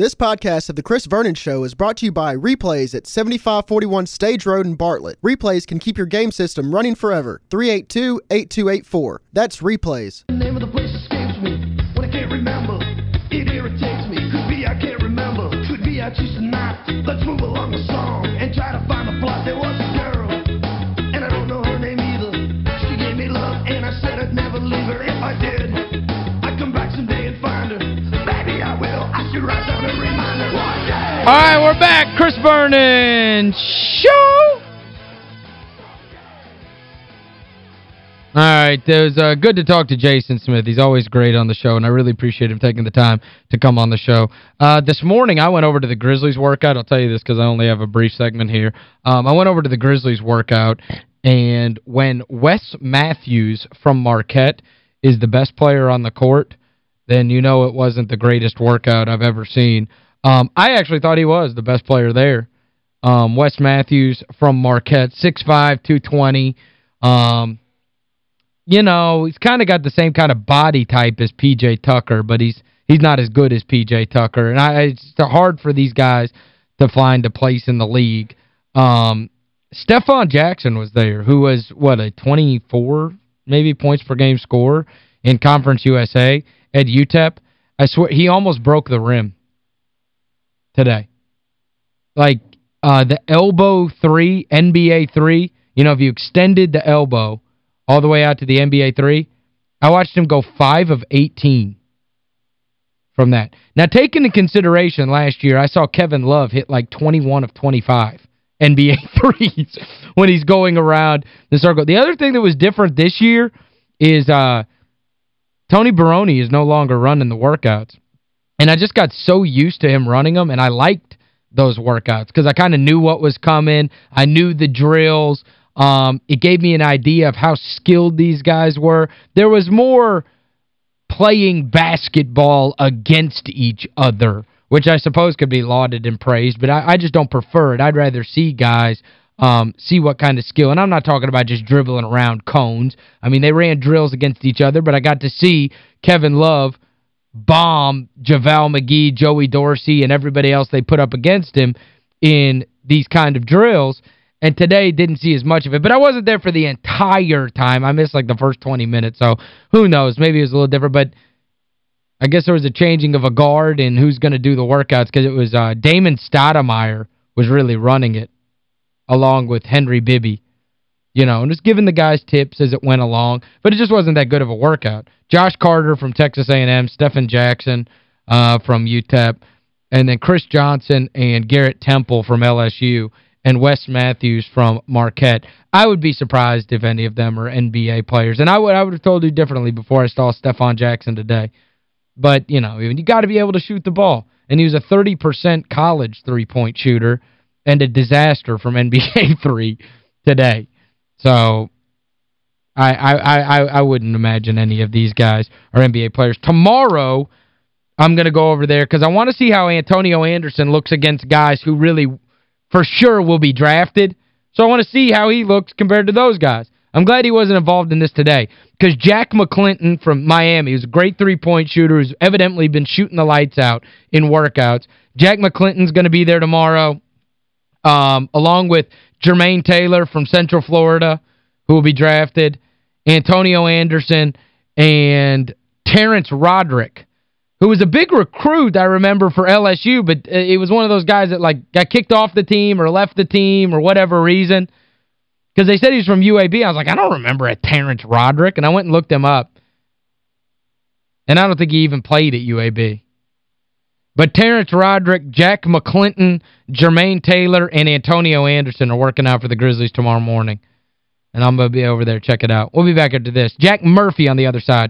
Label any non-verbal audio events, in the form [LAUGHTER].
This podcast of The Chris Vernon Show is brought to you by Replays at 7541 Stage Road in Bartlett. Replays can keep your game system running forever. 382-8284. That's Replays. The name of the place escapes me when I can't remember. It irritates me. Could be I can't remember. Could be I choose to not. Let's move along the song and try to find the plot. Was All right, we're back. Chris Vernon Show. All right, it was uh, good to talk to Jason Smith. He's always great on the show, and I really appreciate him taking the time to come on the show. Uh, this morning, I went over to the Grizzlies workout. I'll tell you this because I only have a brief segment here. Um, I went over to the Grizzlies workout, and when Wes Matthews from Marquette is the best player on the court, then you know it wasn't the greatest workout I've ever seen. Um, I actually thought he was the best player there. Um, Wes Matthews from Marquette, 6'5", 220. Um, you know, he's kind of got the same kind of body type as P.J. Tucker, but he's he's not as good as P.J. Tucker. And I it's hard for these guys to find a place in the league. Um, Stefon Jackson was there, who was, what, a 24 maybe points per game scorer in Conference USA at UTEP. I swear, he almost broke the rim today. Like, uh, the elbow three, NBA three, you know, if you extended the elbow all the way out to the NBA three, I watched him go 5 of 18 from that. Now, take into consideration last year, I saw Kevin Love hit like 21 of 25 NBA [LAUGHS] threes when he's going around the circle. The other thing that was different this year is uh, Tony Barone is no longer running the workouts. And I just got so used to him running them, and I liked those workouts because I kind of knew what was coming. I knew the drills. Um, it gave me an idea of how skilled these guys were. There was more playing basketball against each other, which I suppose could be lauded and praised, but I, I just don't prefer it. I'd rather see guys um, see what kind of skill. And I'm not talking about just dribbling around cones. I mean, they ran drills against each other, but I got to see Kevin Love bomb JaVale McGee, Joey Dorsey, and everybody else they put up against him in these kind of drills. And today didn't see as much of it. But I wasn't there for the entire time. I missed like the first 20 minutes. So who knows? Maybe it was a little different. But I guess there was a changing of a guard and who's going to do the workouts because it was uh, Damon Stoudamire was really running it along with Henry Bibby. You know, and just giving the guys tips as it went along. But it just wasn't that good of a workout. Josh Carter from Texas A&M, Stefon Jackson uh, from UTEP, and then Chris Johnson and Garrett Temple from LSU, and Wes Matthews from Marquette. I would be surprised if any of them are NBA players. And I would I would have told you differently before I saw Stefon Jackson today. But, you know, you got to be able to shoot the ball. And he was a 30% college three-point shooter and a disaster from NBA [LAUGHS] three today. So I, I, I, I wouldn't imagine any of these guys are NBA players. Tomorrow, I'm going to go over there because I want to see how Antonio Anderson looks against guys who really, for sure, will be drafted. So I want to see how he looks compared to those guys. I'm glad he wasn't involved in this today because Jack McClinton from Miami, who's a great three-point shooter, who's evidently been shooting the lights out in workouts. Jack McClinton's going to be there tomorrow, um, along with Jermaine Taylor from Central Florida, who will be drafted, Antonio Anderson, and Terrence Roderick, who was a big recruit, I remember, for LSU, but it was one of those guys that, like, got kicked off the team or left the team or whatever reason. Because they said he's from UAB. I was like, I don't remember a Terrence Roderick. And I went and looked him up. And I don't think he even played at UAB. But Terrence Roderick, Jack McClinton, Jermaine Taylor, and Antonio Anderson are working out for the Grizzlies tomorrow morning. And I'm going to be over there. Check it out. We'll be back after this. Jack Murphy on the other side.